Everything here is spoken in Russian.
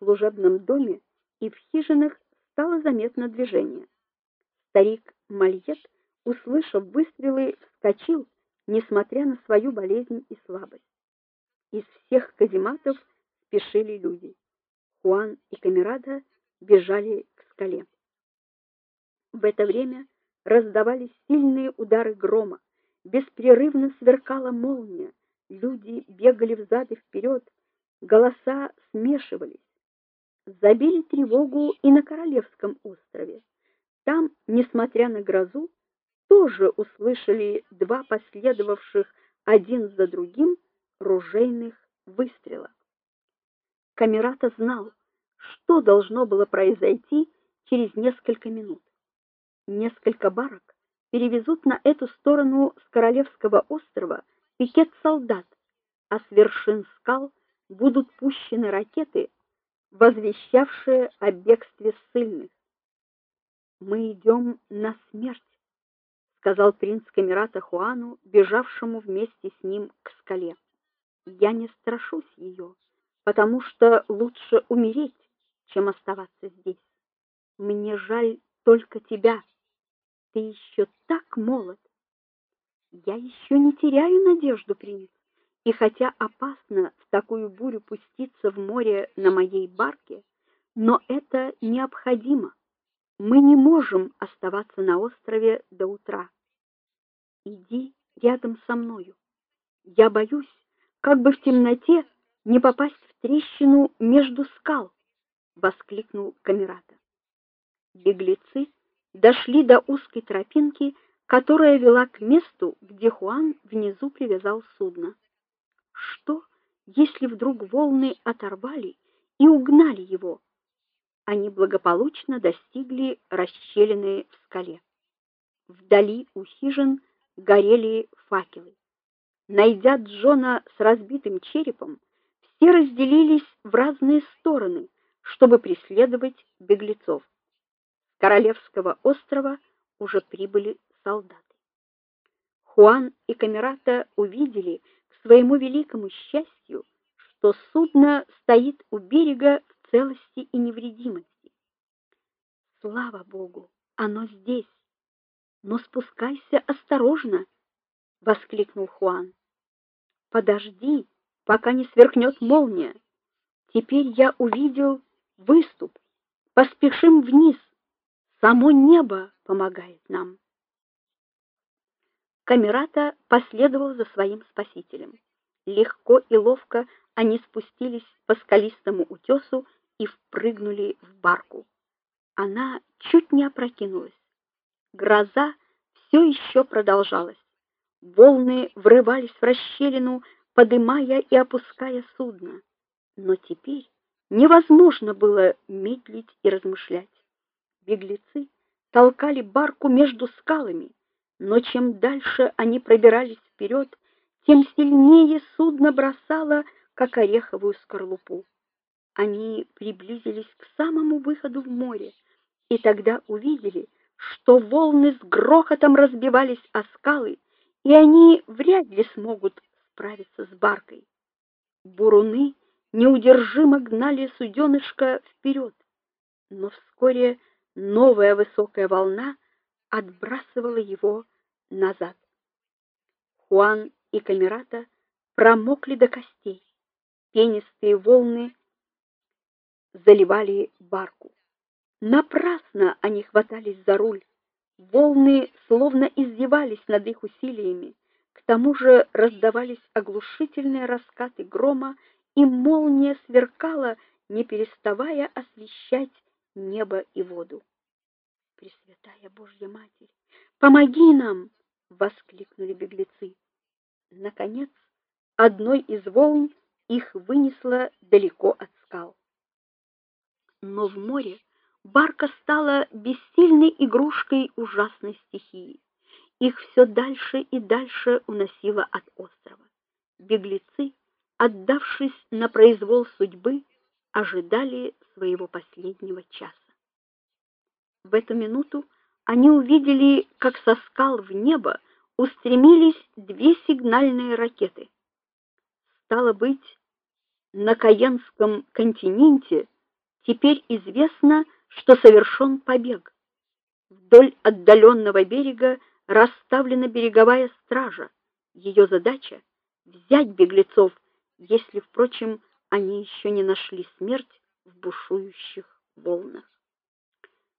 служебном доме и в хижинах стало заметно движение. Старик Мальет, услышав выстрелы, вскочил, несмотря на свою болезнь и слабость. Из всех казематов спешили люди. Хуан и Камерада бежали к скале. В это время раздавались сильные удары грома, беспрерывно сверкала молния, люди бегали взад и вперед, голоса смешивались. Забили тревогу и на Королевском острове. Там, несмотря на грозу, тоже услышали два последовавших один за другим ружейных выстрела. Камерата знал, что должно было произойти через несколько минут. Несколько барок перевезут на эту сторону с Королевского острова пикет солдат, а с вершин скал будут пущены ракеты, возвещавшие о бегстве ссыльных. Мы идем на смерть, сказал принц Камерата Хуану, бежавшему вместе с ним к скале. Я не страшусь ее, потому что лучше умереть, чем оставаться здесь. Мне жаль только тебя. Ты еще так молод. Я еще не теряю надежду, принц. И хотя опасно в такую бурю пуститься в море на моей барке, но это необходимо. Мы не можем оставаться на острове до утра. Иди рядом со мною. Я боюсь, как бы в темноте не попасть в трещину между скал, воскликнул Камерата. Беглецы дошли до узкой тропинки, которая вела к месту, где Хуан внизу привязал судно. Что, если вдруг волны оторвали и угнали его? Они благополучно достигли расщелины в скале. Вдали у хижин горели факелы. Найдя Джона с разбитым черепом, все разделились в разные стороны, чтобы преследовать беглецов. С Королевского острова уже прибыли солдаты. Хуан и Камерата увидели своему великому счастью, что судно стоит у берега в целости и невредимости. Слава богу, оно здесь. Но спускайся осторожно, воскликнул Хуан. Подожди, пока не сверкнет молния. Теперь я увидел выступ. Поспешим вниз. Само небо помогает нам. Камерата последовал за своим спасителем. Легко и ловко они спустились по скалистому утесу и впрыгнули в барку. Она чуть не опрокинулась. Гроза все еще продолжалась. Волны врывались в расщелину, подымая и опуская судно. Но теперь невозможно было медлить и размышлять. Беглецы толкали барку между скалами, но чем дальше они пробирались вперед, тем сильнее судно бросало, как ореховую скорлупу. Они приблизились к самому выходу в море, и тогда увидели, что волны с грохотом разбивались о скалы, и они вряд ли смогут справиться с баркой. Буруны неудержимо гнали суденышко вперед, но вскоре новая высокая волна отбрасывала его назад. Хуан и Камерата промокли до костей. Пенистые волны заливали барку. Напрасно они хватались за руль. Волны словно издевались над их усилиями. К тому же раздавались оглушительные раскаты грома, и молния сверкала, не переставая освещать небо и воду. Пресвятая Божья Матерь, помоги нам, воскликнули беглецы. Наконец, одной из волн их вынесло далеко от скал. Но в море барка стала бессильной игрушкой ужасной стихии. Их все дальше и дальше уносило от острова. Беглецы, отдавшись на произвол судьбы, ожидали своего последнего часа. В эту минуту они увидели, как со скал в небо устремились две сигнальные ракеты. Стало быть, на Каенском континенте Теперь известно, что совершен побег. Вдоль отдаленного берега расставлена береговая стража. Ее задача взять беглецов, если, впрочем, они еще не нашли смерть в бушующих волнах.